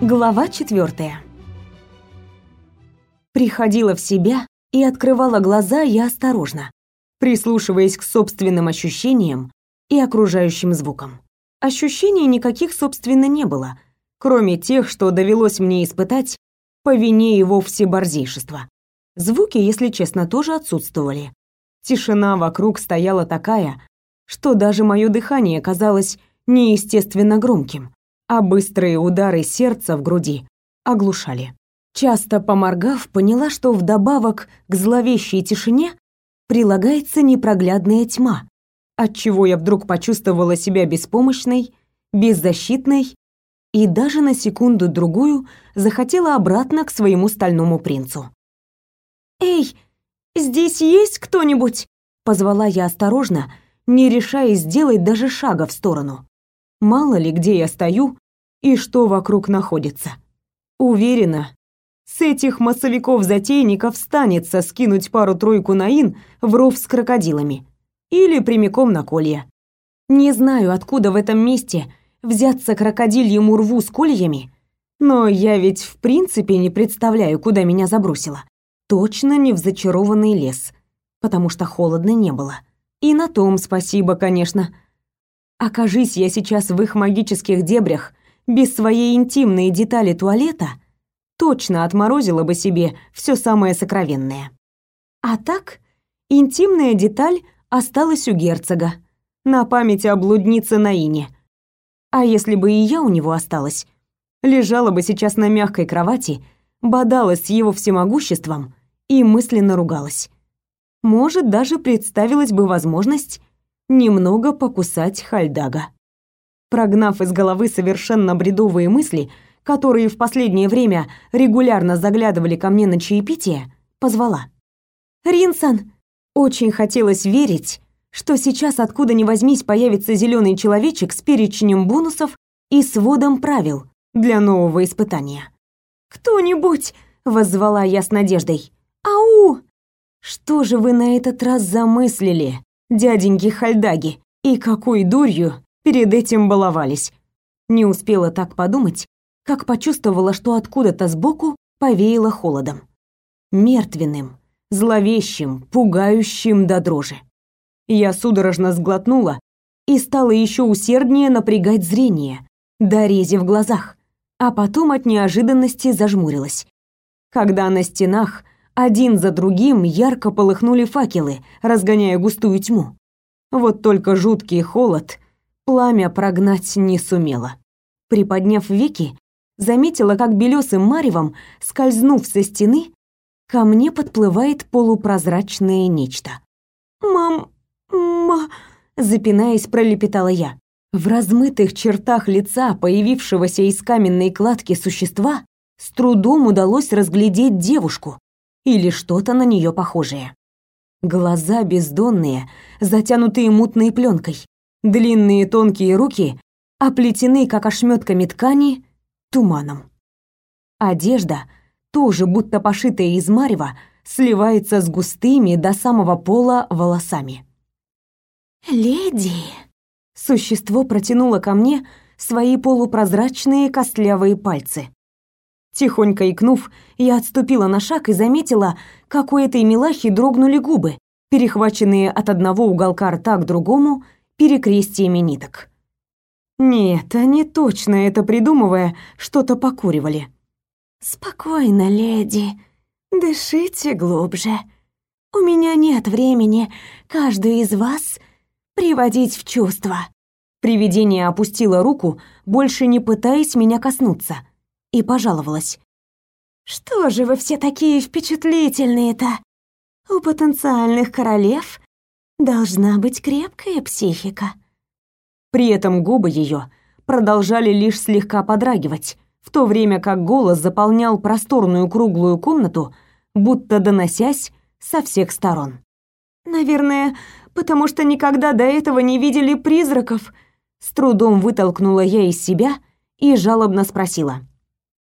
Глава четвертая. Приходила в себя и открывала глаза я осторожно, прислушиваясь к собственным ощущениям и окружающим звукам. Ощущений никаких, собственно, не было, кроме тех, что довелось мне испытать по вине его всеборзейшества. Звуки, если честно, тоже отсутствовали. Тишина вокруг стояла такая, что даже мое дыхание казалось неестественно громким, а быстрые удары сердца в груди оглушали. Часто поморгав, поняла, что вдобавок к зловещей тишине прилагается непроглядная тьма, отчего я вдруг почувствовала себя беспомощной, беззащитной и даже на секунду-другую захотела обратно к своему стальному принцу. «Эй, здесь есть кто-нибудь?» — позвала я осторожно, не решаясь сделать даже шага в сторону. Мало ли, где я стою и что вокруг находится. Уверена, с этих массовиков-затейников станется скинуть пару-тройку наин в ров с крокодилами или прямиком на колья. Не знаю, откуда в этом месте взяться крокодильему рву с кольями, но я ведь в принципе не представляю, куда меня забросило. Точно не в зачарованный лес, потому что холодно не было. И на том спасибо, конечно. Окажись я сейчас в их магических дебрях без своей интимной детали туалета — точно отморозила бы себе все самое сокровенное. А так, интимная деталь осталась у герцога, на память о блуднице Наине. А если бы и я у него осталась, лежала бы сейчас на мягкой кровати, бодалась с его всемогуществом и мысленно ругалась. Может, даже представилась бы возможность немного покусать Хальдага. Прогнав из головы совершенно бредовые мысли, которые в последнее время регулярно заглядывали ко мне на чаепитие, позвала. «Ринсон!» Очень хотелось верить, что сейчас откуда ни возьмись появится зеленый человечек с перечнем бонусов и сводом правил для нового испытания. «Кто-нибудь!» — воззвала я с надеждой. «Ау!» «Что же вы на этот раз замыслили, дяденьки Хальдаги, и какой дурью перед этим баловались?» Не успела так подумать, как почувствовала, что откуда-то сбоку повеяло холодом. Мертвенным, зловещим, пугающим до дрожи. Я судорожно сглотнула и стала еще усерднее напрягать зрение, до рези в глазах, а потом от неожиданности зажмурилась. Когда на стенах один за другим ярко полыхнули факелы, разгоняя густую тьму. Вот только жуткий холод пламя прогнать не сумело. Приподняв веки, заметила, как белесым маревом, скользнув со стены, ко мне подплывает полупрозрачное нечто. «Мам... ма...» — запинаясь, пролепетала я. В размытых чертах лица появившегося из каменной кладки существа с трудом удалось разглядеть девушку или что-то на нее похожее. Глаза бездонные, затянутые мутной пленкой, длинные тонкие руки оплетены, как ошметками ткани, туманом. Одежда, тоже будто пошитая из марева, сливается с густыми до самого пола волосами. «Леди!» Существо протянуло ко мне свои полупрозрачные костлявые пальцы. Тихонько икнув, я отступила на шаг и заметила, как у этой милахи дрогнули губы, перехваченные от одного уголка рта к другому перекрестиями ниток. Нет, они точно это придумывая, что-то покуривали. Спокойно, леди. Дышите глубже. У меня нет времени каждую из вас приводить в чувство. Привидение опустило руку, больше не пытаясь меня коснуться, и пожаловалась. Что же вы все такие впечатлительные-то? У потенциальных королев должна быть крепкая психика. При этом губы ее продолжали лишь слегка подрагивать, в то время как голос заполнял просторную круглую комнату, будто доносясь со всех сторон. «Наверное, потому что никогда до этого не видели призраков», с трудом вытолкнула я из себя и жалобно спросила.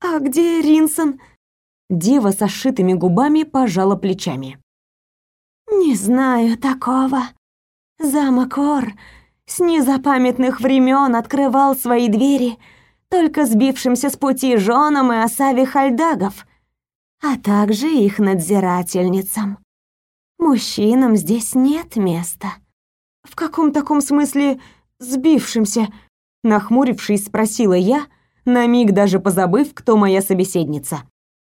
«А где Ринсон?» Дева со сшитыми губами пожала плечами. «Не знаю такого. Замок Ор с незапамятных времен открывал свои двери только сбившимся с пути женам и осаве хальдагов, а также их надзирательницам. Мужчинам здесь нет места. В каком таком смысле сбившимся? Нахмурившись, спросила я, на миг даже позабыв, кто моя собеседница.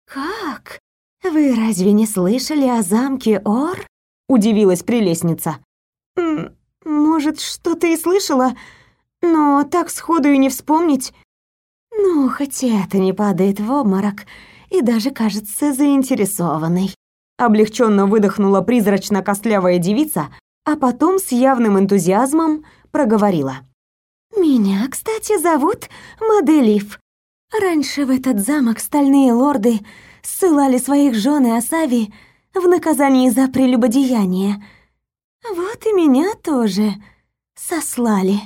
«Как? Вы разве не слышали о замке Ор?» — удивилась прелестница. «Может, что-то и слышала, но так сходу и не вспомнить. Ну, хоть это не падает в обморок и даже кажется заинтересованной». Облегченно выдохнула призрачно-костлявая девица, а потом с явным энтузиазмом проговорила. «Меня, кстати, зовут Маделив. Раньше в этот замок стальные лорды ссылали своих жен и Асави в наказание за прелюбодеяние. Вот и меня тоже сослали».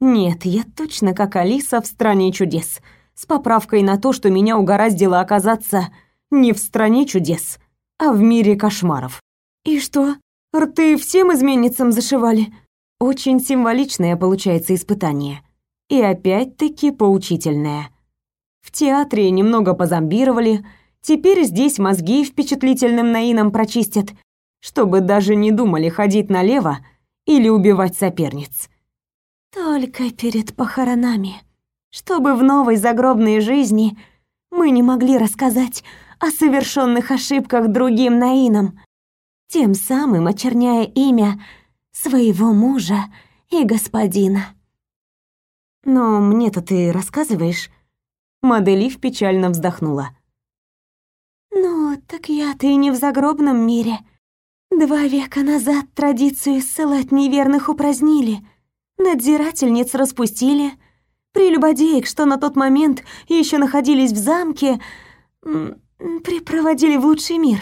Нет, я точно как Алиса в «Стране чудес», с поправкой на то, что меня угораздило оказаться не в «Стране чудес», а в мире кошмаров. «И что, рты всем изменницам зашивали?» Очень символичное получается испытание. И опять-таки поучительное. В театре немного позомбировали, теперь здесь мозги впечатлительным наином прочистят, чтобы даже не думали ходить налево или убивать соперниц. Только перед похоронами, чтобы в новой загробной жизни мы не могли рассказать о совершенных ошибках другим наинам, тем самым очерняя имя своего мужа и господина. Но мне-то ты рассказываешь? Моделив печально вздохнула. Ну, так я-то и не в загробном мире. Два века назад традицию ссылать неверных упразднили, надзирательниц распустили, прелюбодеек, что на тот момент еще находились в замке, припроводили в лучший мир,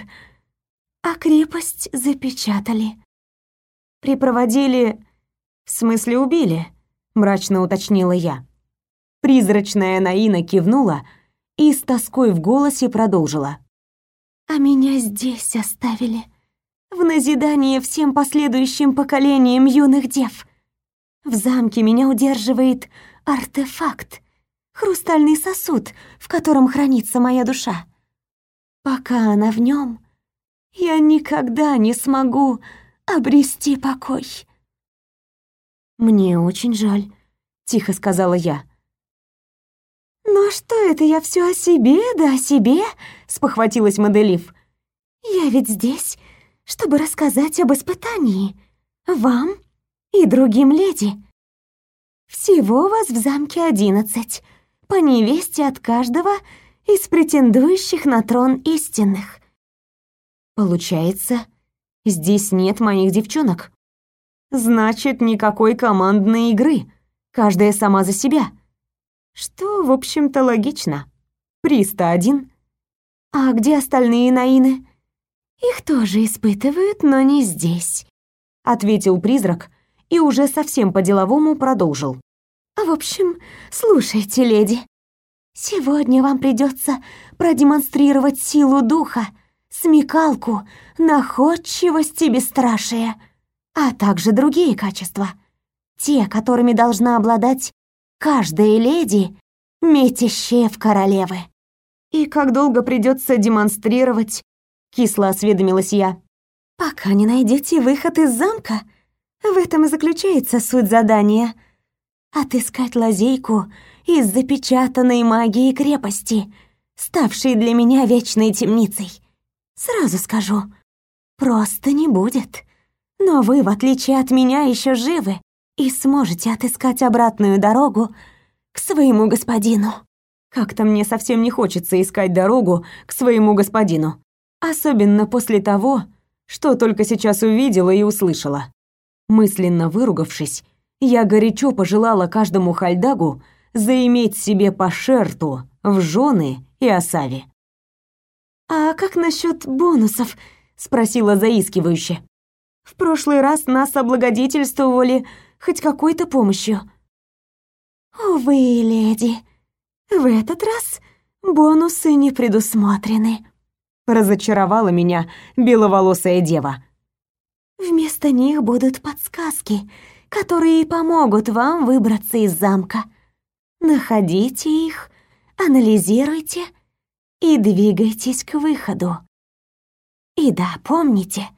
а крепость запечатали. «Припроводили... в смысле убили?» — мрачно уточнила я. Призрачная Наина кивнула и с тоской в голосе продолжила. «А меня здесь оставили, в назидание всем последующим поколениям юных дев. В замке меня удерживает артефакт, хрустальный сосуд, в котором хранится моя душа. Пока она в нем, я никогда не смогу обрести покой. Мне очень жаль, тихо сказала я. Но что это я все о себе, да о себе? спохватилась Моделив. Я ведь здесь, чтобы рассказать об испытании вам и другим леди. Всего вас в замке одиннадцать, по невесте от каждого из претендующих на трон истинных. Получается, Здесь нет моих девчонок. Значит, никакой командной игры. Каждая сама за себя. Что, в общем-то, логично. Приста один. А где остальные Наины? Их тоже испытывают, но не здесь, ответил призрак и уже совсем по-деловому продолжил. В общем, слушайте, леди. Сегодня вам придется продемонстрировать силу духа смекалку, находчивость и бесстрашие, а также другие качества, те, которыми должна обладать каждая леди, метящая в королевы. «И как долго придется демонстрировать?» — кисло осведомилась я. «Пока не найдете выход из замка. В этом и заключается суть задания. Отыскать лазейку из запечатанной магии крепости, ставшей для меня вечной темницей. Сразу скажу, просто не будет. Но вы, в отличие от меня, еще живы и сможете отыскать обратную дорогу к своему господину. Как-то мне совсем не хочется искать дорогу к своему господину, особенно после того, что только сейчас увидела и услышала. Мысленно выругавшись, я горячо пожелала каждому хальдагу заиметь себе по шерту в жены и осави. «А как насчет бонусов?» — спросила заискивающе. «В прошлый раз нас облагодетельствовали хоть какой-то помощью». «Увы, леди, в этот раз бонусы не предусмотрены», — разочаровала меня беловолосая дева. «Вместо них будут подсказки, которые помогут вам выбраться из замка. Находите их, анализируйте и двигайтесь к выходу. И да, помните,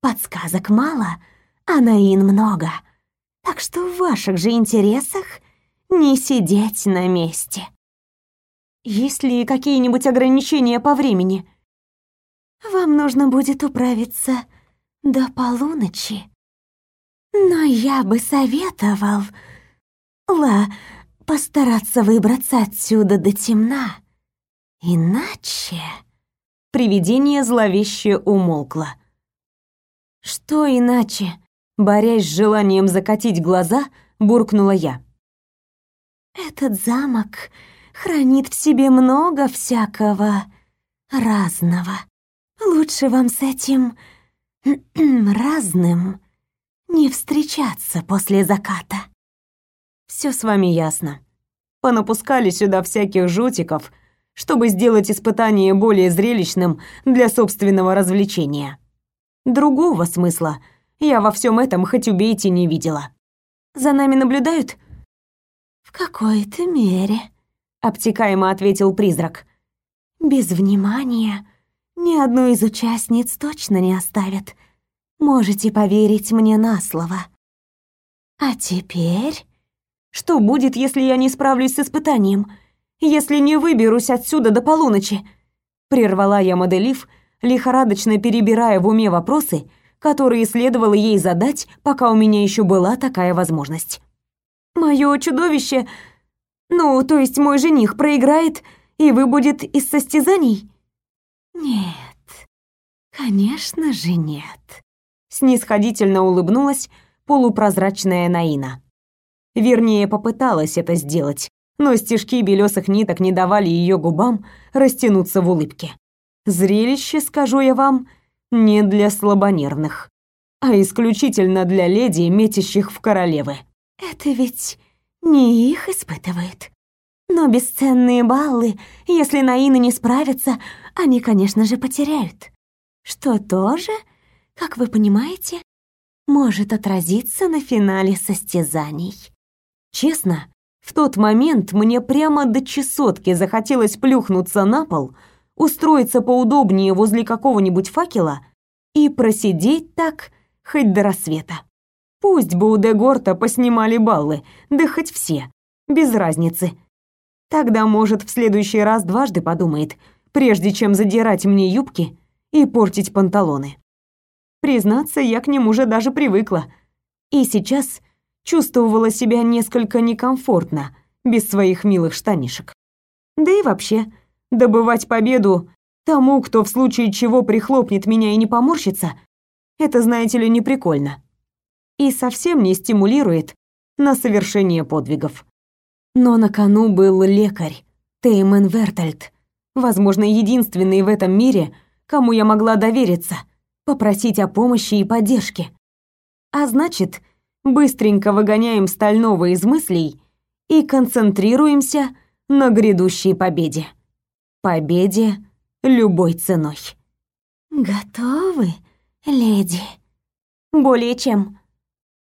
подсказок мало, а наин много. Так что в ваших же интересах не сидеть на месте. Есть ли какие-нибудь ограничения по времени? Вам нужно будет управиться до полуночи. Но я бы советовал, Ла, постараться выбраться отсюда до темна. Иначе... Привидение зловеще умолкло. Что иначе? Борясь с желанием закатить глаза, буркнула я. Этот замок хранит в себе много всякого разного. Лучше вам с этим разным не встречаться после заката. Все с вами ясно. Понапускали сюда всяких жутиков, чтобы сделать испытание более зрелищным для собственного развлечения. Другого смысла я во всем этом хоть убейте не видела. За нами наблюдают? В какой-то мере, обтекаемо ответил призрак. Без внимания ни одну из участниц точно не оставят. Можете поверить мне на слово. А теперь что будет, если я не справлюсь с испытанием? Если не выберусь отсюда до полуночи? Прервала я моделив, лихорадочно перебирая в уме вопросы, которые следовало ей задать, пока у меня еще была такая возможность. Мое чудовище, ну, то есть мой жених проиграет и выбудет из состязаний? Нет. Конечно же нет. Снисходительно улыбнулась полупрозрачная Наина. Вернее, попыталась это сделать, но стежки белесых ниток не давали ее губам растянуться в улыбке. Зрелище, скажу я вам, не для слабонервных, а исключительно для леди, метящих в королевы. Это ведь не их испытывает. Но бесценные баллы, если Наины не справятся, они, конечно же, потеряют. Что тоже, как вы понимаете, может отразиться на финале состязаний. Честно, в тот момент мне прямо до чесотки захотелось плюхнуться на пол, устроиться поудобнее возле какого-нибудь факела и просидеть так хоть до рассвета. Пусть бы у Дегорта поснимали баллы, да хоть все, без разницы. Тогда, может, в следующий раз дважды подумает, прежде чем задирать мне юбки и портить панталоны. Признаться, я к ним уже даже привыкла. И сейчас чувствовала себя несколько некомфортно без своих милых штанишек. Да и вообще, добывать победу тому, кто в случае чего прихлопнет меня и не поморщится, это, знаете ли, не прикольно. И совсем не стимулирует на совершение подвигов. Но на кону был лекарь, Теймен Вертальд, возможно, единственный в этом мире, кому я могла довериться, попросить о помощи и поддержке. А значит, быстренько выгоняем стального из мыслей и концентрируемся на грядущей победе. Победе любой ценой. Готовы, леди? Более чем.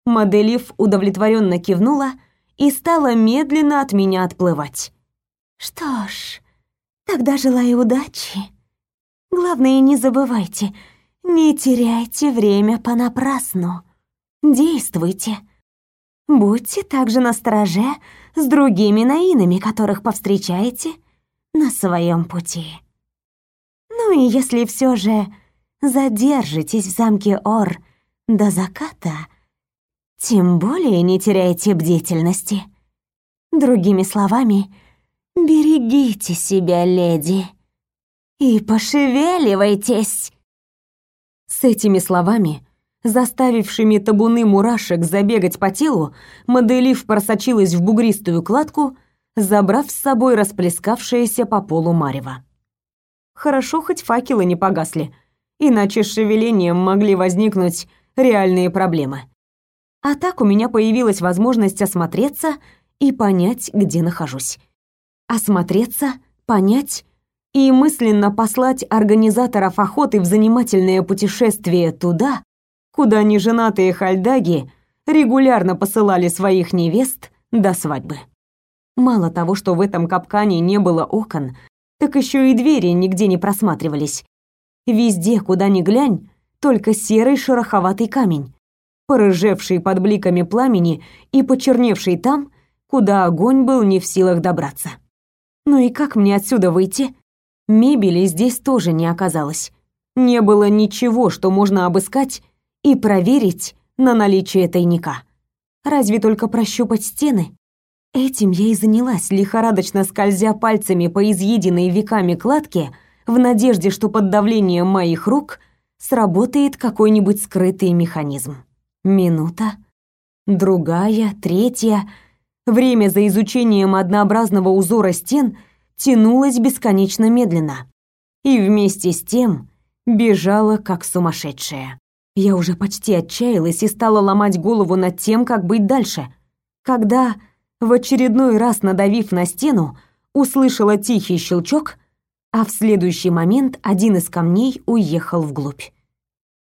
Моделив удовлетворенно кивнула и стала медленно от меня отплывать. Что ж, тогда желаю удачи. Главное, не забывайте, не теряйте время понапрасну. Действуйте. Будьте также настороже с другими наинами, которых повстречаете на своем пути. Ну и если все же задержитесь в замке Ор до заката, тем более не теряйте бдительности. Другими словами, берегите себя, леди, и пошевеливайтесь. С этими словами заставившими табуны мурашек забегать по телу, моделив просочилась в бугристую кладку, забрав с собой расплескавшееся по полу марево. Хорошо, хоть факелы не погасли, иначе с шевелением могли возникнуть реальные проблемы. А так у меня появилась возможность осмотреться и понять, где нахожусь. Осмотреться, понять и мысленно послать организаторов охоты в занимательное путешествие туда, куда неженатые хальдаги регулярно посылали своих невест до свадьбы. Мало того, что в этом капкане не было окон, так еще и двери нигде не просматривались. Везде, куда ни глянь, только серый шероховатый камень, порыжевший под бликами пламени и почерневший там, куда огонь был не в силах добраться. Ну и как мне отсюда выйти? Мебели здесь тоже не оказалось. Не было ничего, что можно обыскать и проверить на наличие тайника. Разве только прощупать стены. Этим я и занялась, лихорадочно скользя пальцами по изъеденной веками кладке, в надежде, что под давлением моих рук сработает какой-нибудь скрытый механизм. Минута, другая, третья. Время за изучением однообразного узора стен тянулось бесконечно медленно. И вместе с тем бежала как сумасшедшая. Я уже почти отчаялась и стала ломать голову над тем, как быть дальше, когда, в очередной раз надавив на стену, услышала тихий щелчок а в следующий момент один из камней уехал вглубь.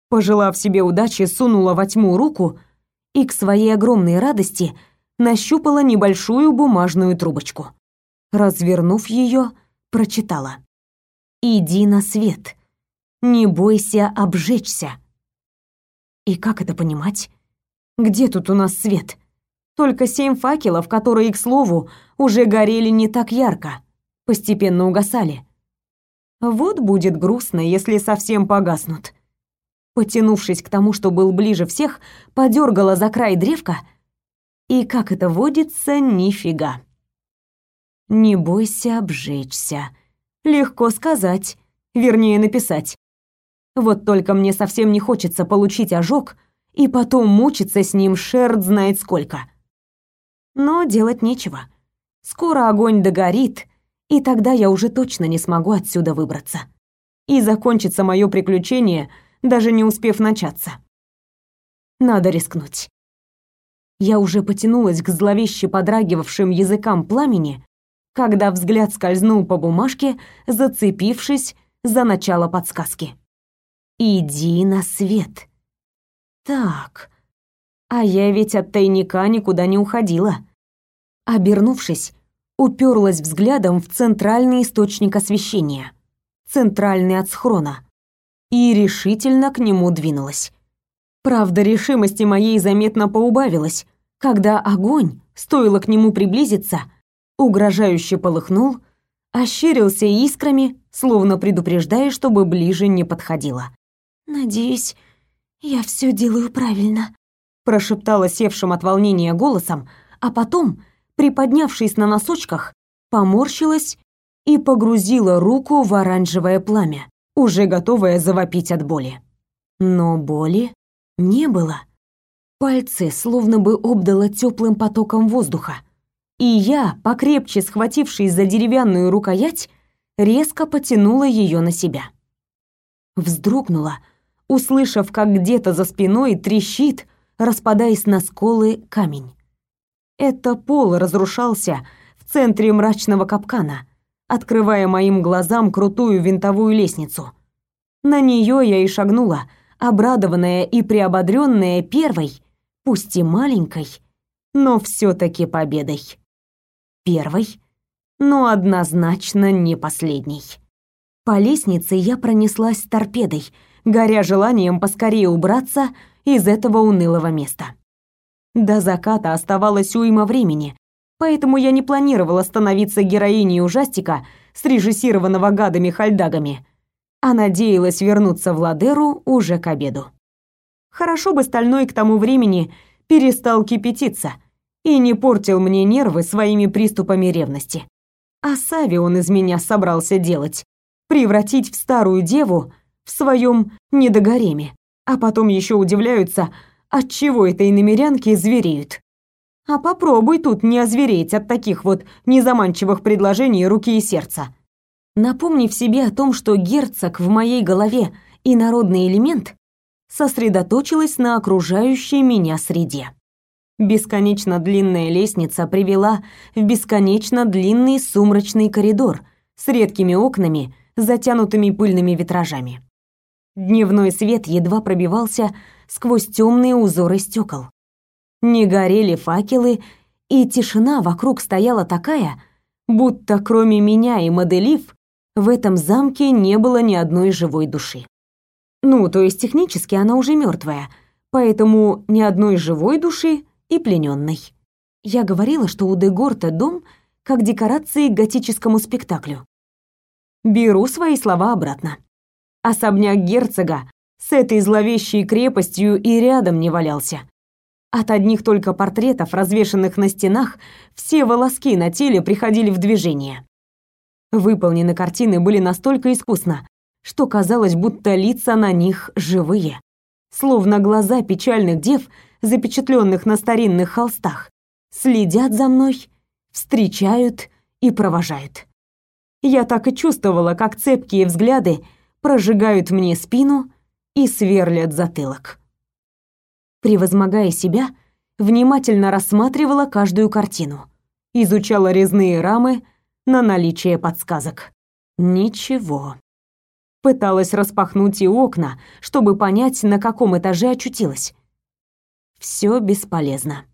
Пожелав себе удачи, сунула во тьму руку и к своей огромной радости нащупала небольшую бумажную трубочку. Развернув ее, прочитала: "Иди на свет. Не бойся обжечься". И как это понимать? Где тут у нас свет? Только семь факелов, которые, к слову, уже горели не так ярко, постепенно угасали. Вот будет грустно, если совсем погаснут. Потянувшись к тому, что был ближе всех, подергала за край древка, и, как это водится, нифига. Не бойся обжечься. Легко сказать, вернее написать. Вот только мне совсем не хочется получить ожог и потом мучиться с ним шерд знает сколько. Но делать нечего. Скоро огонь догорит, и тогда я уже точно не смогу отсюда выбраться. И закончится мое приключение, даже не успев начаться. Надо рискнуть. Я уже потянулась к зловеще подрагивавшим языкам пламени, когда взгляд скользнул по бумажке, зацепившись за начало подсказки. «Иди на свет». Так, а я ведь от тайника никуда не уходила. Обернувшись, уперлась взглядом в центральный источник освещения, центральный от схрона, и решительно к нему двинулась. Правда, решимости моей заметно поубавилась, когда огонь, стоило к нему приблизиться, угрожающе полыхнул, ощерился искрами, словно предупреждая, чтобы ближе не подходила. «Надеюсь, я все делаю правильно», прошептала севшим от волнения голосом, а потом приподнявшись на носочках, поморщилась и погрузила руку в оранжевое пламя, уже готовая завопить от боли. Но боли не было. Пальцы словно бы обдало теплым потоком воздуха, и я, покрепче схватившись за деревянную рукоять, резко потянула ее на себя. Вздрогнула, услышав, как где-то за спиной трещит, распадаясь на сколы камень. Это пол разрушался в центре мрачного капкана, открывая моим глазам крутую винтовую лестницу. На нее я и шагнула, обрадованная и приободренная первой, пусть и маленькой, но все-таки победой. Первой, но однозначно не последней. По лестнице я пронеслась торпедой, горя желанием поскорее убраться из этого унылого места. До заката оставалось уйма времени, поэтому я не планировала становиться героиней ужастика, срежиссированного гадами-хальдагами, а надеялась вернуться в Ладеру уже к обеду. Хорошо бы стальной к тому времени перестал кипятиться и не портил мне нервы своими приступами ревности. А Сави он из меня собрался делать, превратить в старую деву в своем недогореме, а потом еще удивляются, Отчего это иномерянки звереют? А попробуй тут не озвереть от таких вот незаманчивых предложений руки и сердца. Напомнив себе о том, что герцог в моей голове и народный элемент, сосредоточилась на окружающей меня среде. Бесконечно длинная лестница привела в бесконечно длинный сумрачный коридор с редкими окнами, затянутыми пыльными витражами. Дневной свет едва пробивался сквозь темные узоры стекол. Не горели факелы и тишина вокруг стояла такая, будто кроме меня и моделив в этом замке не было ни одной живой души. Ну, то есть технически она уже мертвая, поэтому ни одной живой души и плененной. Я говорила, что у Дегорта дом как декорации к готическому спектаклю. Беру свои слова обратно. Особняк герцога с этой зловещей крепостью и рядом не валялся. От одних только портретов, развешанных на стенах, все волоски на теле приходили в движение. Выполнены картины были настолько искусно, что казалось, будто лица на них живые, словно глаза печальных дев, запечатленных на старинных холстах, следят за мной, встречают и провожают. Я так и чувствовала, как цепкие взгляды прожигают мне спину и сверлят затылок. Превозмогая себя, внимательно рассматривала каждую картину, изучала резные рамы на наличие подсказок. Ничего. Пыталась распахнуть и окна, чтобы понять, на каком этаже очутилась. Все бесполезно.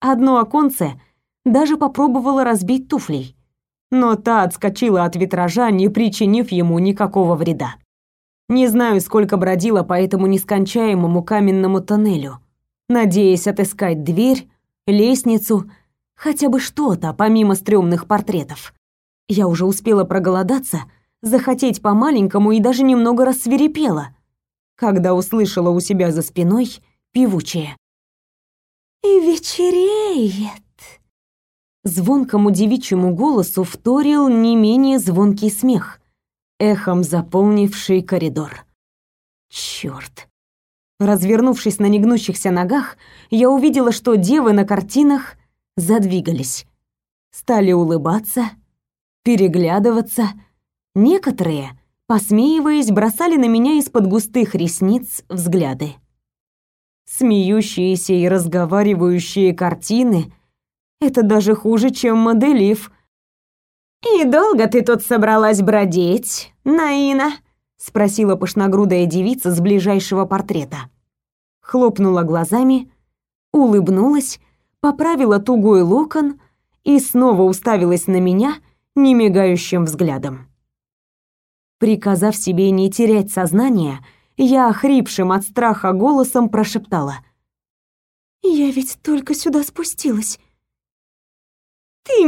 Одно оконце даже попробовала разбить туфлей, но та отскочила от витража, не причинив ему никакого вреда. Не знаю, сколько бродила по этому нескончаемому каменному тоннелю, надеясь отыскать дверь, лестницу, хотя бы что-то помимо стрёмных портретов. Я уже успела проголодаться, захотеть по-маленькому и даже немного рассверепела, когда услышала у себя за спиной певучее. «И вечереет!» Звонкому девичьему голосу вторил не менее звонкий смех, эхом заполнивший коридор. Чёрт! Развернувшись на негнущихся ногах, я увидела, что девы на картинах задвигались. Стали улыбаться, переглядываться. Некоторые, посмеиваясь, бросали на меня из-под густых ресниц взгляды. Смеющиеся и разговаривающие картины это даже хуже, чем моделив. «И долго ты тут собралась бродить, Наина?» — спросила пышногрудая девица с ближайшего портрета. Хлопнула глазами, улыбнулась, поправила тугой локон и снова уставилась на меня немигающим взглядом. Приказав себе не терять сознание, я охрипшим от страха голосом прошептала. «Я ведь только сюда спустилась.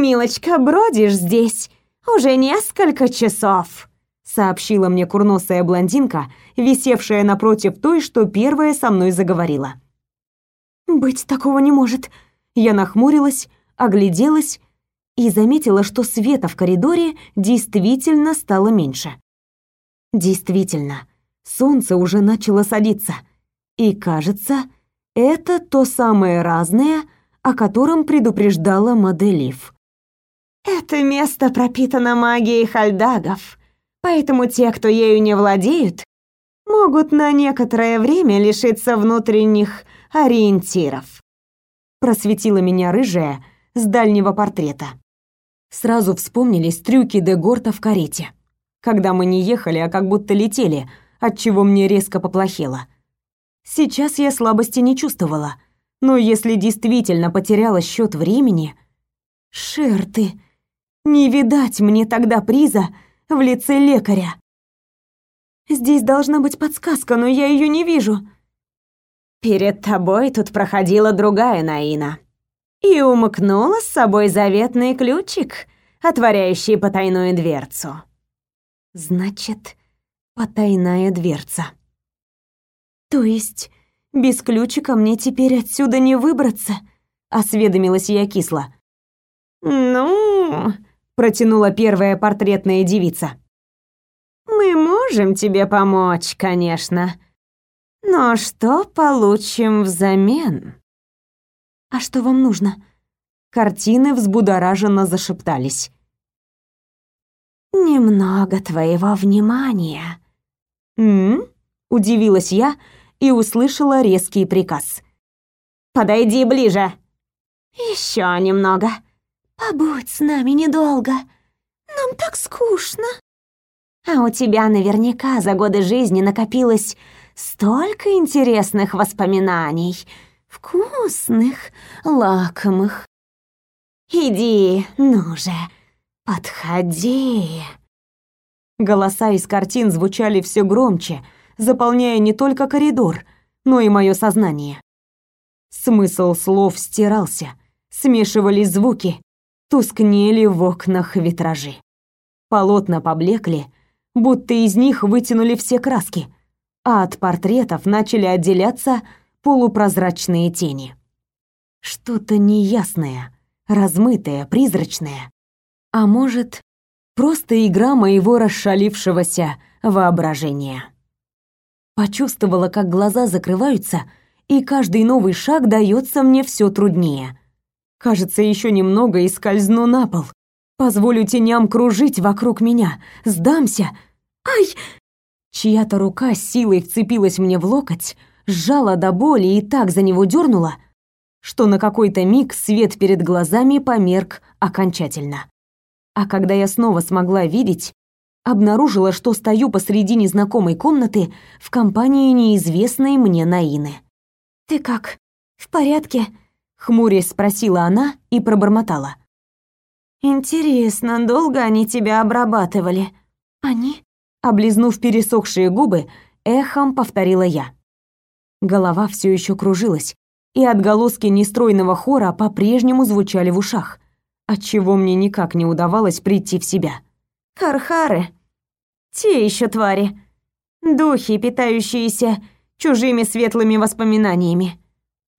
«Ты, милочка, бродишь здесь уже несколько часов», сообщила мне курносая блондинка, висевшая напротив той, что первая со мной заговорила. «Быть такого не может». Я нахмурилась, огляделась и заметила, что света в коридоре действительно стало меньше. Действительно, солнце уже начало садиться. И, кажется, это то самое разное, о котором предупреждала Маделив. «Это место пропитано магией хальдагов, поэтому те, кто ею не владеют, могут на некоторое время лишиться внутренних ориентиров», просветила меня рыжая с дальнего портрета. Сразу вспомнились трюки Дегорта в карете. Когда мы не ехали, а как будто летели, отчего мне резко поплохело. Сейчас я слабости не чувствовала — но если действительно потеряла счет времени... Шер ты, не видать мне тогда приза в лице лекаря. Здесь должна быть подсказка, но я ее не вижу. Перед тобой тут проходила другая Наина. И умыкнула с собой заветный ключик, отворяющий потайную дверцу. Значит, потайная дверца. То есть без ключика мне теперь отсюда не выбраться, осведомилась я кисло. Ну, протянула первая портретная девица. Мы можем тебе помочь, конечно. Но что получим взамен? А что вам нужно? Картины взбудораженно зашептались. Немного твоего внимания. М? Удивилась я, и услышала резкий приказ. «Подойди ближе!» «Еще немного. Побудь с нами недолго. Нам так скучно». «А у тебя наверняка за годы жизни накопилось столько интересных воспоминаний. Вкусных, лакомых. Иди, ну же, подходи. Голоса из картин звучали все громче, заполняя не только коридор, но и мое сознание. Смысл слов стирался, смешивались звуки, тускнели в окнах витражи. Полотна поблекли, будто из них вытянули все краски, а от портретов начали отделяться полупрозрачные тени. Что-то неясное, размытое, призрачное. А может, просто игра моего расшалившегося воображения. Почувствовала, как глаза закрываются, и каждый новый шаг дается мне все труднее. Кажется, еще немного и скользну на пол. Позволю теням кружить вокруг меня. Сдамся. Ай! Чья-то рука силой вцепилась мне в локоть, сжала до боли и так за него дернула, что на какой-то миг свет перед глазами померк окончательно. А когда я снова смогла видеть, обнаружила, что стою посреди незнакомой комнаты в компании неизвестной мне Наины. «Ты как? В порядке?» — хмурясь спросила она и пробормотала. «Интересно, долго они тебя обрабатывали?» «Они?» Облизнув пересохшие губы, эхом повторила я. Голова все еще кружилась, и отголоски нестройного хора по-прежнему звучали в ушах, отчего мне никак не удавалось прийти в себя. Кархары. Те еще твари. Духи, питающиеся чужими светлыми воспоминаниями.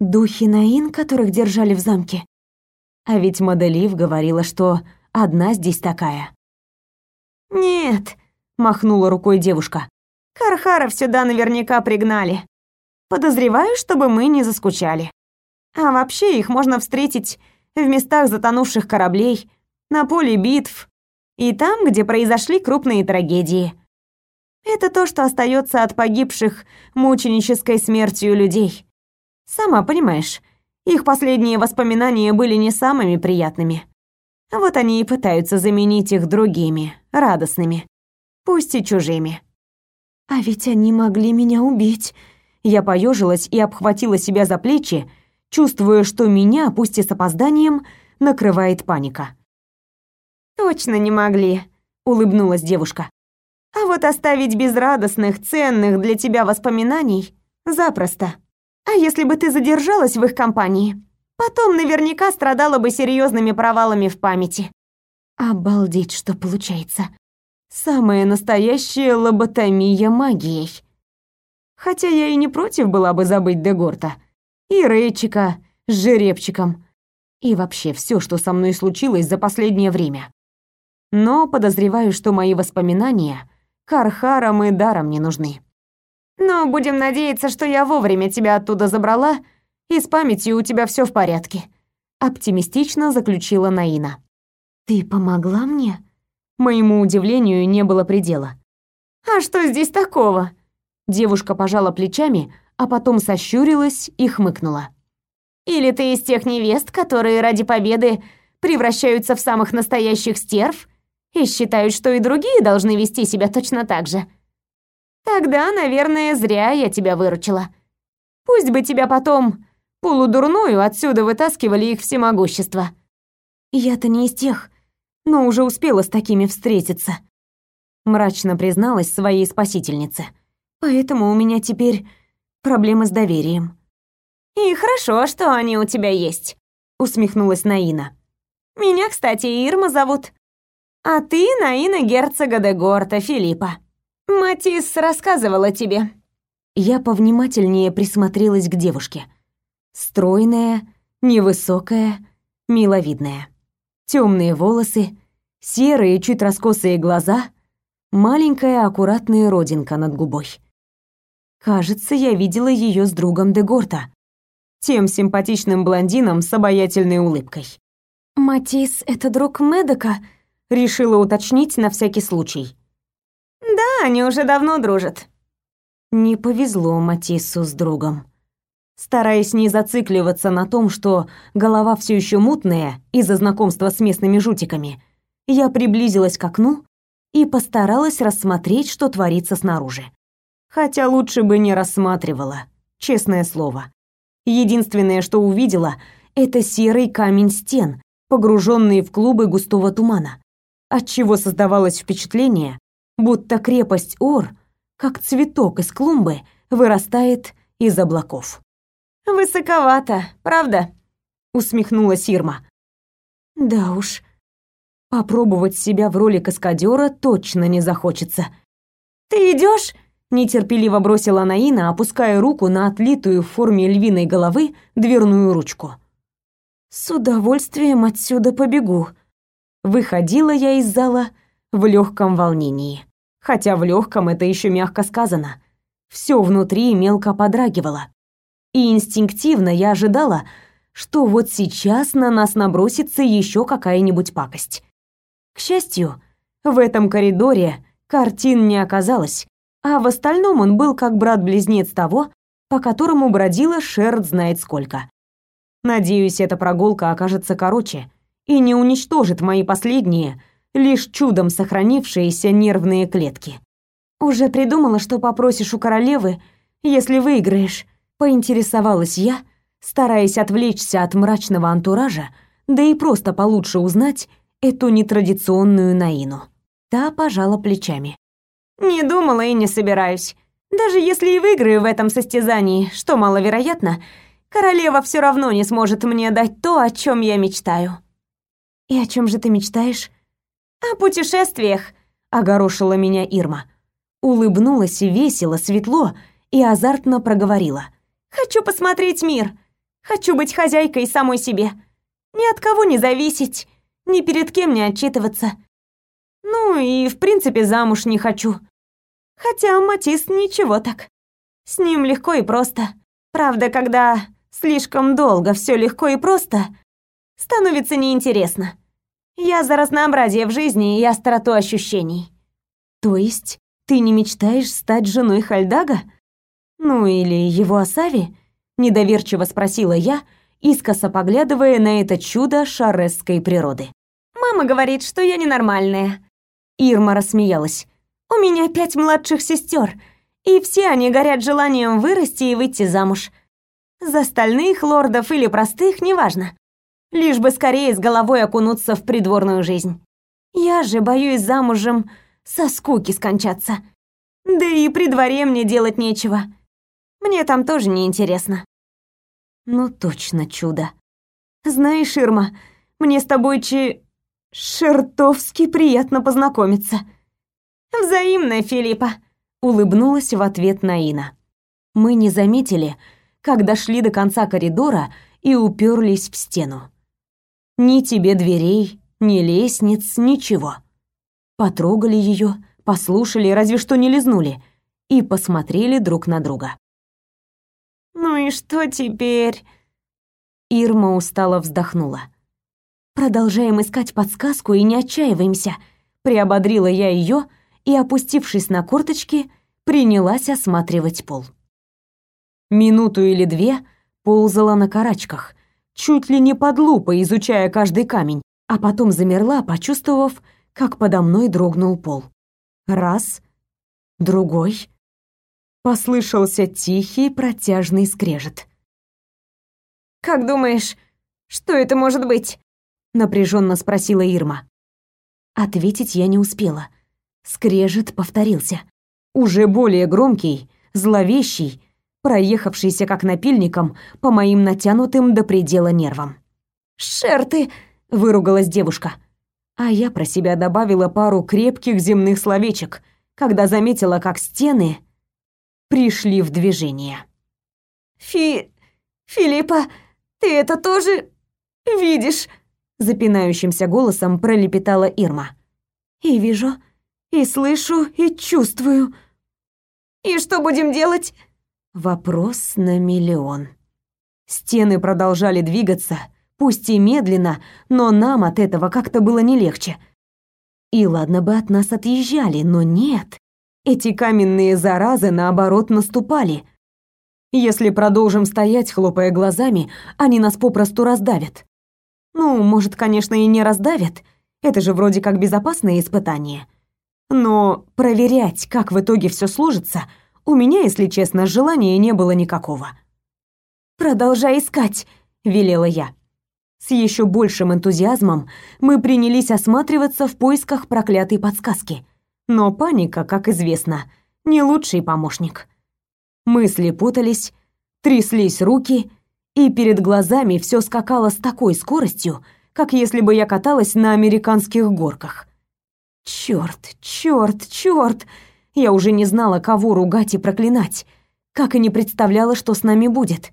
Духи Наин, которых держали в замке. А ведь Маделив говорила, что одна здесь такая. «Нет», — махнула рукой девушка. «Кархаров сюда наверняка пригнали. Подозреваю, чтобы мы не заскучали. А вообще их можно встретить в местах затонувших кораблей, на поле битв и там, где произошли крупные трагедии. Это то, что остается от погибших мученической смертью людей. Сама понимаешь, их последние воспоминания были не самыми приятными. Вот они и пытаются заменить их другими, радостными, пусть и чужими. А ведь они могли меня убить. Я поежилась и обхватила себя за плечи, чувствуя, что меня, пусть и с опозданием, накрывает паника. Точно не могли, улыбнулась девушка. А вот оставить безрадостных, ценных для тебя воспоминаний запросто. А если бы ты задержалась в их компании, потом наверняка страдала бы серьезными провалами в памяти. Обалдеть, что получается. Самая настоящая лоботомия магией. Хотя я и не против была бы забыть Дегорта. И Рейчика с жеребчиком. И вообще все, что со мной случилось за последнее время. Но подозреваю, что мои воспоминания Кархарам и даром не нужны. Но будем надеяться, что я вовремя тебя оттуда забрала, и с памятью у тебя все в порядке. Оптимистично заключила Наина. Ты помогла мне? Моему удивлению не было предела. А что здесь такого? Девушка пожала плечами, а потом сощурилась и хмыкнула. Или ты из тех невест, которые ради победы превращаются в самых настоящих стерв и считают, что и другие должны вести себя точно так же? Тогда, наверное, зря я тебя выручила. Пусть бы тебя потом полудурную отсюда вытаскивали их всемогущество. Я-то не из тех, но уже успела с такими встретиться. Мрачно призналась своей спасительнице. Поэтому у меня теперь проблемы с доверием. И хорошо, что они у тебя есть, усмехнулась Наина. Меня, кстати, Ирма зовут. А ты Наина герцога де Горта Филиппа. Матис рассказывала тебе. Я повнимательнее присмотрелась к девушке. Стройная, невысокая, миловидная. Темные волосы, серые, чуть раскосые глаза, маленькая аккуратная родинка над губой. Кажется, я видела ее с другом Дегорта, тем симпатичным блондином с обаятельной улыбкой. «Матис — это друг Медока?» — решила уточнить на всякий случай. «Да, они уже давно дружат». Не повезло Матиссу с другом. Стараясь не зацикливаться на том, что голова все еще мутная из-за знакомства с местными жутиками, я приблизилась к окну и постаралась рассмотреть, что творится снаружи. Хотя лучше бы не рассматривала, честное слово. Единственное, что увидела, это серый камень стен, погруженные в клубы густого тумана, отчего создавалось впечатление, будто крепость Ор, как цветок из клумбы, вырастает из облаков. «Высоковато, правда?» — усмехнулась Ирма. «Да уж, попробовать себя в роли каскадера точно не захочется». «Ты идешь? нетерпеливо бросила Наина, опуская руку на отлитую в форме львиной головы дверную ручку. С удовольствием отсюда побегу. Выходила я из зала в легком волнении. Хотя в легком это еще мягко сказано. Все внутри мелко подрагивало. И инстинктивно я ожидала, что вот сейчас на нас набросится еще какая-нибудь пакость. К счастью, в этом коридоре картин не оказалось, а в остальном он был как брат-близнец того, по которому бродила Шерд знает сколько. Надеюсь, эта прогулка окажется короче и не уничтожит мои последние, лишь чудом сохранившиеся нервные клетки. Уже придумала, что попросишь у королевы, если выиграешь, поинтересовалась я, стараясь отвлечься от мрачного антуража, да и просто получше узнать эту нетрадиционную Наину. Та пожала плечами. Не думала и не собираюсь. Даже если и выиграю в этом состязании, что маловероятно, королева все равно не сможет мне дать то, о чем я мечтаю. И о чем же ты мечтаешь? О путешествиях, огорошила меня Ирма. Улыбнулась весело, светло и азартно проговорила: "Хочу посмотреть мир. Хочу быть хозяйкой самой себе. Ни от кого не зависеть, ни перед кем не отчитываться. Ну и в принципе замуж не хочу. Хотя Матис ничего так. С ним легко и просто. Правда, когда слишком долго все легко и просто, становится неинтересно. Я за разнообразие в жизни и остроту ощущений. То есть ты не мечтаешь стать женой Хальдага? Ну или его Асави? Недоверчиво спросила я, искоса поглядывая на это чудо шаресской природы. Мама говорит, что я ненормальная. Ирма рассмеялась. У меня пять младших сестер, и все они горят желанием вырасти и выйти замуж. За остальных лордов или простых, неважно. Лишь бы скорее с головой окунуться в придворную жизнь. Я же боюсь замужем со скуки скончаться. Да и при дворе мне делать нечего. Мне там тоже не интересно. Ну точно чудо. Знаешь, Ирма, мне с тобой чи... Шертовски приятно познакомиться. «Взаимно, Филиппа», — улыбнулась в ответ Наина. Мы не заметили, как дошли до конца коридора и уперлись в стену. Ни тебе дверей, ни лестниц, ничего. Потрогали ее, послушали, разве что не лизнули, и посмотрели друг на друга. «Ну и что теперь?» Ирма устало вздохнула. «Продолжаем искать подсказку и не отчаиваемся», — приободрила я ее, — и, опустившись на корточки, принялась осматривать пол. Минуту или две ползала на карачках, чуть ли не под лупой изучая каждый камень, а потом замерла, почувствовав, как подо мной дрогнул пол. Раз, другой. Послышался тихий протяжный скрежет. «Как думаешь, что это может быть?» напряженно спросила Ирма. Ответить я не успела — Скрежет повторился. Уже более громкий, зловещий, проехавшийся как напильником по моим натянутым до предела нервам. «Шерты!» — выругалась девушка. А я про себя добавила пару крепких земных словечек, когда заметила, как стены пришли в движение. «Фи... Филиппа, ты это тоже видишь?» запинающимся голосом пролепетала Ирма. «И вижу», и слышу, и чувствую. И что будем делать? Вопрос на миллион. Стены продолжали двигаться, пусть и медленно, но нам от этого как-то было не легче. И ладно бы от нас отъезжали, но нет. Эти каменные заразы наоборот наступали. Если продолжим стоять, хлопая глазами, они нас попросту раздавят. Ну, может, конечно, и не раздавят. Это же вроде как безопасное испытание. Но проверять, как в итоге все сложится, у меня, если честно, желания не было никакого. «Продолжай искать», — велела я. С еще большим энтузиазмом мы принялись осматриваться в поисках проклятой подсказки. Но паника, как известно, не лучший помощник. Мысли путались, тряслись руки, и перед глазами все скакало с такой скоростью, как если бы я каталась на американских горках. Черт, черт, черт! Я уже не знала, кого ругать и проклинать, как и не представляла, что с нами будет.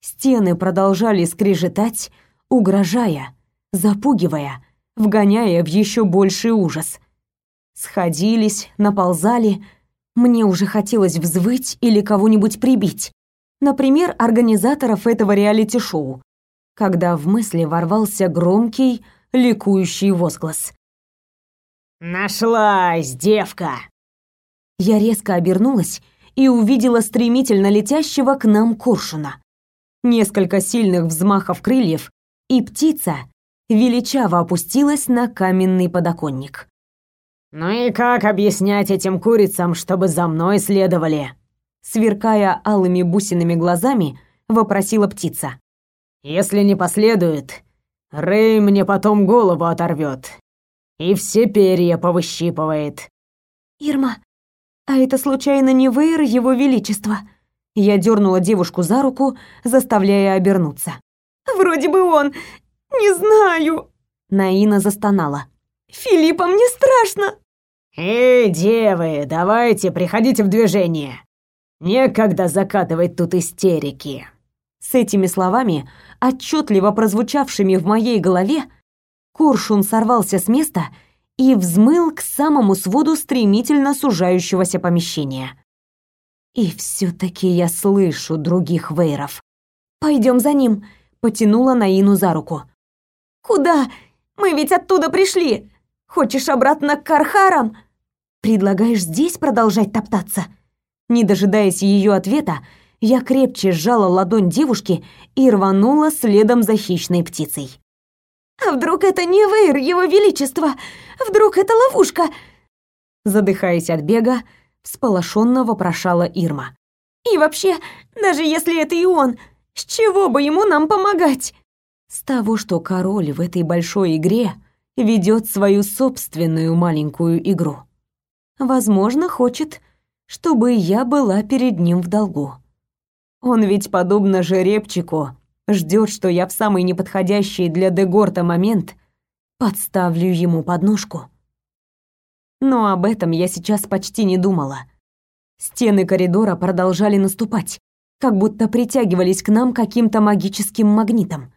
Стены продолжали скрежетать, угрожая, запугивая, вгоняя в еще больший ужас. Сходились, наползали. Мне уже хотелось взвыть или кого-нибудь прибить. Например, организаторов этого реалити-шоу, когда в мысли ворвался громкий, ликующий возглас. «Нашлась, девка!» Я резко обернулась и увидела стремительно летящего к нам коршуна. Несколько сильных взмахов крыльев, и птица величаво опустилась на каменный подоконник. «Ну и как объяснять этим курицам, чтобы за мной следовали?» Сверкая алыми бусинами глазами, вопросила птица. «Если не последует, Рэй мне потом голову оторвет и все перья повыщипывает». «Ирма, а это случайно не Вейр Его Величества?» Я дернула девушку за руку, заставляя обернуться. «Вроде бы он. Не знаю». Наина застонала. «Филиппа, мне страшно!» «Эй, девы, давайте, приходите в движение. Некогда закатывать тут истерики». С этими словами, отчетливо прозвучавшими в моей голове, Коршун сорвался с места и взмыл к самому своду стремительно сужающегося помещения. И все таки я слышу других вейров. Пойдем за ним, потянула Наину за руку. Куда? Мы ведь оттуда пришли. Хочешь обратно к Кархарам? Предлагаешь здесь продолжать топтаться? Не дожидаясь ее ответа, я крепче сжала ладонь девушки и рванула следом за хищной птицей. А вдруг это не Вейр, его величество? Вдруг это ловушка? Задыхаясь от бега, всполошенно вопрошала Ирма. И вообще, даже если это и он, с чего бы ему нам помогать? С того, что король в этой большой игре ведет свою собственную маленькую игру. Возможно, хочет, чтобы я была перед ним в долгу. Он ведь, подобно жеребчику, ждет, что я в самый неподходящий для Дегорта момент подставлю ему подножку. Но об этом я сейчас почти не думала. Стены коридора продолжали наступать, как будто притягивались к нам каким-то магическим магнитом.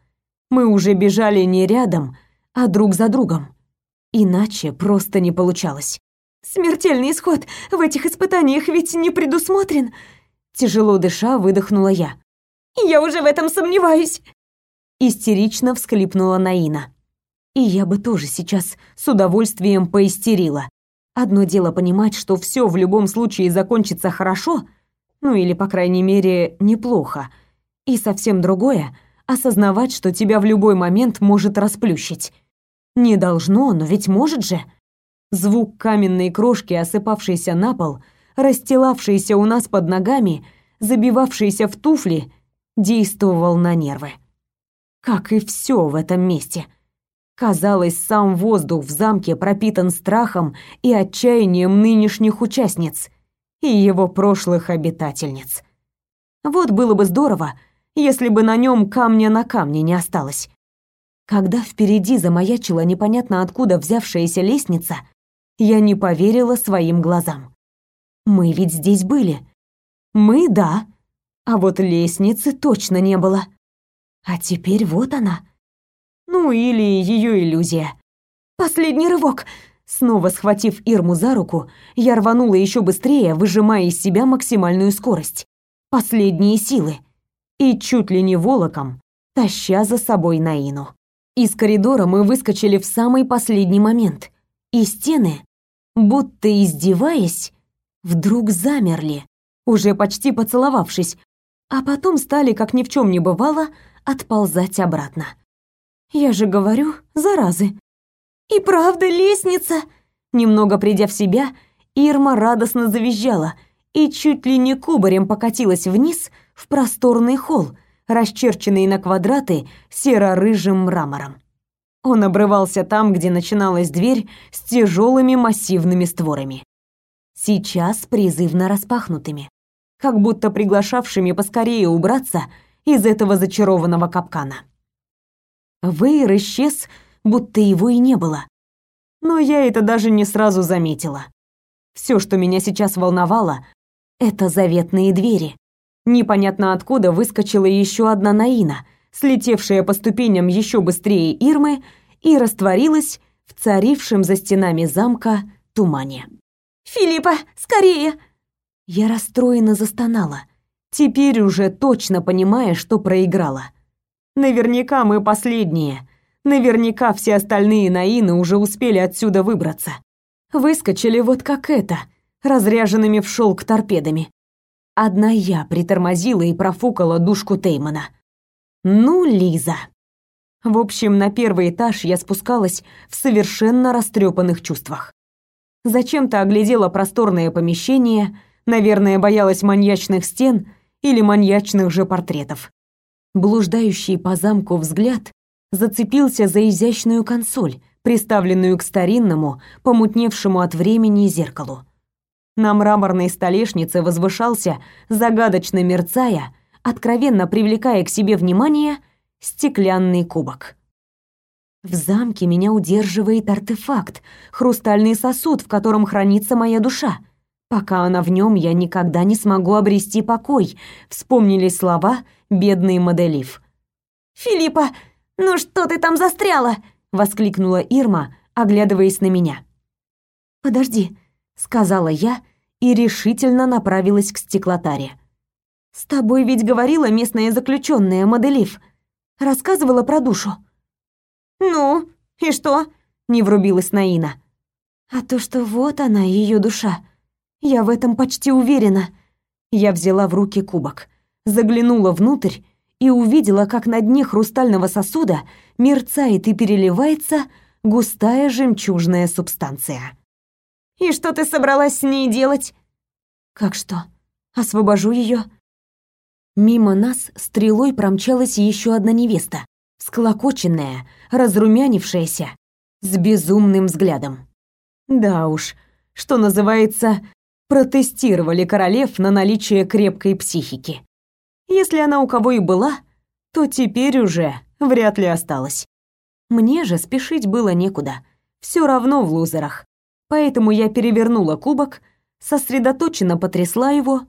Мы уже бежали не рядом, а друг за другом. Иначе просто не получалось. Смертельный исход в этих испытаниях ведь не предусмотрен. Тяжело дыша, выдохнула я. Я уже в этом сомневаюсь. Истерично всхлипнула Наина. И я бы тоже сейчас с удовольствием поистерила. Одно дело понимать, что все в любом случае закончится хорошо, ну или, по крайней мере, неплохо. И совсем другое — осознавать, что тебя в любой момент может расплющить. Не должно, но ведь может же. Звук каменной крошки, осыпавшейся на пол, расстилавшейся у нас под ногами, забивавшейся в туфли — действовал на нервы. Как и все в этом месте. Казалось, сам воздух в замке пропитан страхом и отчаянием нынешних участниц и его прошлых обитательниц. Вот было бы здорово, если бы на нем камня на камне не осталось. Когда впереди замаячила непонятно откуда взявшаяся лестница, я не поверила своим глазам. Мы ведь здесь были. Мы, да, а вот лестницы точно не было. А теперь вот она. Ну или ее иллюзия. Последний рывок. Снова схватив Ирму за руку, я рванула еще быстрее, выжимая из себя максимальную скорость. Последние силы. И чуть ли не волоком, таща за собой Наину. Из коридора мы выскочили в самый последний момент. И стены, будто издеваясь, вдруг замерли, уже почти поцеловавшись, а потом стали, как ни в чем не бывало, отползать обратно. Я же говорю, заразы. И правда лестница. Немного придя в себя, Ирма радостно завизжала и чуть ли не кубарем покатилась вниз в просторный холл, расчерченный на квадраты серо-рыжим мрамором. Он обрывался там, где начиналась дверь с тяжелыми массивными створами. Сейчас призывно распахнутыми, как будто приглашавшими поскорее убраться из этого зачарованного капкана. Вейр исчез, будто его и не было. Но я это даже не сразу заметила. Все, что меня сейчас волновало, это заветные двери. Непонятно откуда выскочила еще одна Наина, слетевшая по ступеням еще быстрее Ирмы и растворилась в царившем за стенами замка тумане. «Филиппа, скорее!» Я расстроенно застонала, теперь уже точно понимая, что проиграла. Наверняка мы последние. Наверняка все остальные Наины уже успели отсюда выбраться. Выскочили вот как это, разряженными в шелк торпедами. Одна я притормозила и профукала душку Теймана. Ну, Лиза. В общем, на первый этаж я спускалась в совершенно растрепанных чувствах. Зачем-то оглядела просторное помещение, наверное, боялась маньячных стен или маньячных же портретов. Блуждающий по замку взгляд зацепился за изящную консоль, приставленную к старинному, помутневшему от времени зеркалу. На мраморной столешнице возвышался, загадочно мерцая, откровенно привлекая к себе внимание, стеклянный кубок. В замке меня удерживает артефакт, хрустальный сосуд, в котором хранится моя душа. Пока она в нем, я никогда не смогу обрести покой. Вспомнили слова бедный моделив. «Филиппа, ну что ты там застряла?» — воскликнула Ирма, оглядываясь на меня. «Подожди», — сказала я и решительно направилась к стеклотаре. С тобой ведь говорила местная заключенная Моделив. Рассказывала про душу. Ну, и что? Не врубилась Наина. А то, что вот она, ее душа. Я в этом почти уверена. Я взяла в руки кубок, заглянула внутрь и увидела, как на дне хрустального сосуда мерцает и переливается густая жемчужная субстанция. И что ты собралась с ней делать? Как что? Освобожу ее. Мимо нас стрелой промчалась еще одна невеста, склокоченная, разрумянившаяся, с безумным взглядом. Да уж, что называется, протестировали королев на наличие крепкой психики. Если она у кого и была, то теперь уже вряд ли осталась. Мне же спешить было некуда. Все равно в лузерах. Поэтому я перевернула кубок, сосредоточенно потрясла его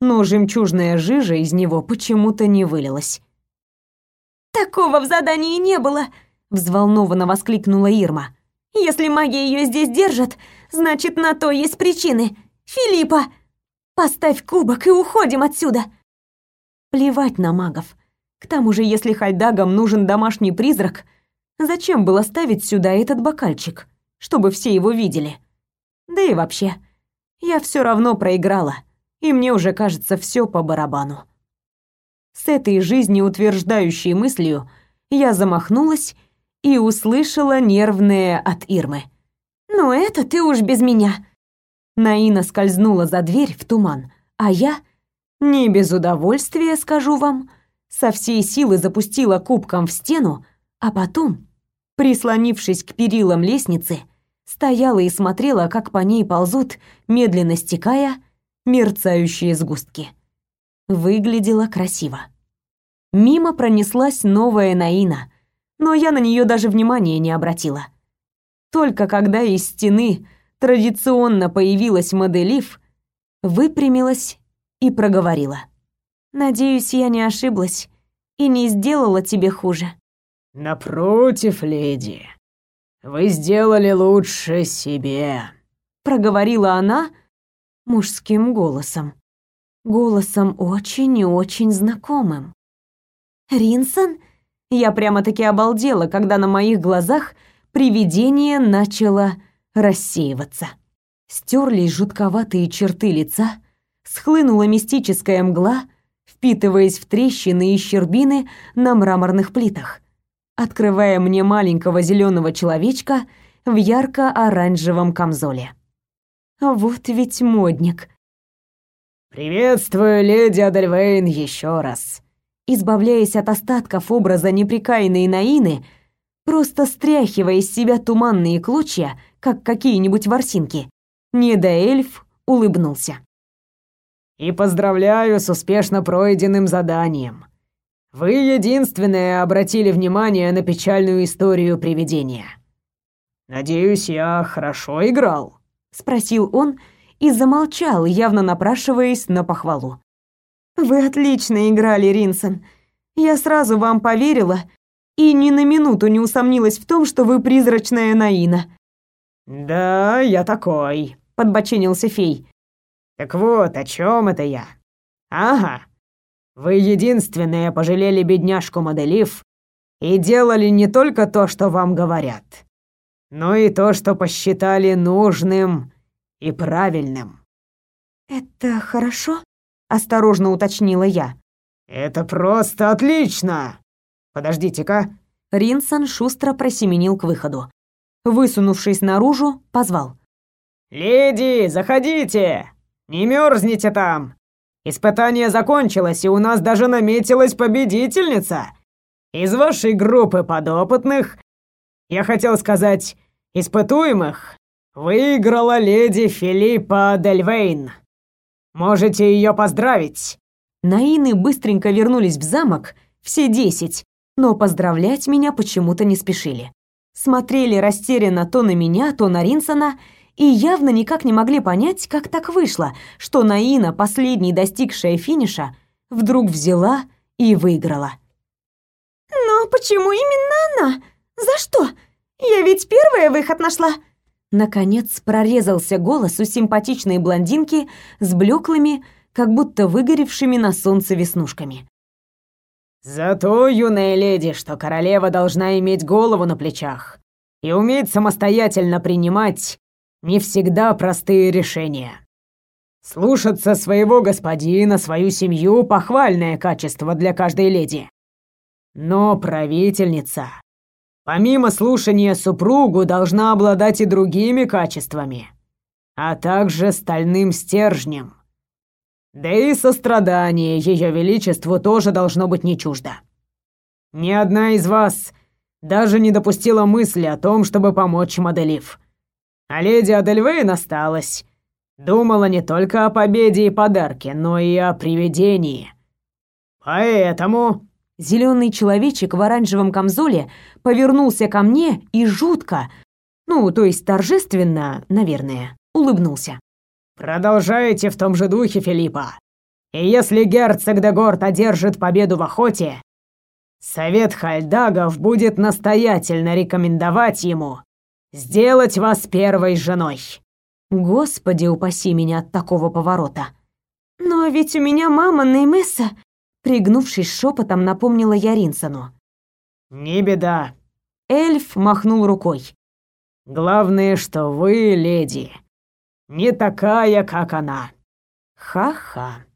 но жемчужная жижа из него почему-то не вылилась. «Такого в задании не было!» — взволнованно воскликнула Ирма. «Если магия ее здесь держит, значит, на то есть причины. Филиппа, поставь кубок и уходим отсюда!» Плевать на магов. К тому же, если Хальдагам нужен домашний призрак, зачем было ставить сюда этот бокальчик, чтобы все его видели? Да и вообще, я все равно проиграла и мне уже кажется все по барабану. С этой жизнеутверждающей мыслью я замахнулась и услышала нервное от Ирмы. «Ну это ты уж без меня!» Наина скользнула за дверь в туман, а я, не без удовольствия, скажу вам, со всей силы запустила кубком в стену, а потом, прислонившись к перилам лестницы, стояла и смотрела, как по ней ползут, медленно стекая, мерцающие сгустки. Выглядела красиво. Мимо пронеслась новая Наина, но я на нее даже внимания не обратила. Только когда из стены традиционно появилась моделив, выпрямилась и проговорила. «Надеюсь, я не ошиблась и не сделала тебе хуже». «Напротив, леди, вы сделали лучше себе», — проговорила она, — мужским голосом. Голосом очень и очень знакомым. «Ринсон?» Я прямо-таки обалдела, когда на моих глазах привидение начало рассеиваться. Стерлись жутковатые черты лица, схлынула мистическая мгла, впитываясь в трещины и щербины на мраморных плитах, открывая мне маленького зеленого человечка в ярко-оранжевом камзоле. Вот ведь модник. «Приветствую, леди Адельвейн, еще раз», избавляясь от остатков образа неприкаянной Наины, просто стряхивая из себя туманные клочья, как какие-нибудь ворсинки. Недоэльф улыбнулся. «И поздравляю с успешно пройденным заданием. Вы единственные обратили внимание на печальную историю привидения. Надеюсь, я хорошо играл?» — спросил он и замолчал, явно напрашиваясь на похвалу. «Вы отлично играли, Ринсон. Я сразу вам поверила и ни на минуту не усомнилась в том, что вы призрачная Наина». «Да, я такой», — подбоченился фей. «Так вот, о чем это я? Ага. Вы единственные пожалели бедняжку Моделив и делали не только то, что вам говорят, но и то, что посчитали нужным и правильным». «Это хорошо?» — осторожно уточнила я. «Это просто отлично! Подождите-ка». Ринсон шустро просеменил к выходу. Высунувшись наружу, позвал. «Леди, заходите! Не мерзните там! Испытание закончилось, и у нас даже наметилась победительница! Из вашей группы подопытных, я хотел сказать, испытуемых, выиграла леди Филиппа Дельвейн. Можете ее поздравить!» Наины быстренько вернулись в замок, все десять, но поздравлять меня почему-то не спешили. Смотрели растерянно то на меня, то на Ринсона и явно никак не могли понять, как так вышло, что Наина, последней достигшая финиша, вдруг взяла и выиграла. «Но почему именно она? За что? Я ведь первая выход нашла!» Наконец прорезался голос у симпатичной блондинки с блеклыми, как будто выгоревшими на солнце веснушками. «Зато, юная леди, что королева должна иметь голову на плечах и уметь самостоятельно принимать не всегда простые решения. Слушаться своего господина, свою семью — похвальное качество для каждой леди. Но правительница помимо слушания супругу, должна обладать и другими качествами, а также стальным стержнем. Да и сострадание Ее Величеству тоже должно быть не чуждо. Ни одна из вас даже не допустила мысли о том, чтобы помочь Моделив. А леди Адельвейн осталась. Думала не только о победе и подарке, но и о привидении. Поэтому Зеленый человечек в оранжевом камзоле повернулся ко мне и жутко, ну, то есть торжественно, наверное, улыбнулся. «Продолжайте в том же духе, Филиппа. И если герцог де Горд одержит победу в охоте, совет Хальдагов будет настоятельно рекомендовать ему сделать вас первой женой». Господи, упаси меня от такого поворота. Но ведь у меня мама Неймесса Пригнувшись шепотом, напомнила я Ринсону. «Не беда». Эльф махнул рукой. «Главное, что вы, леди, не такая, как она». Ха-ха.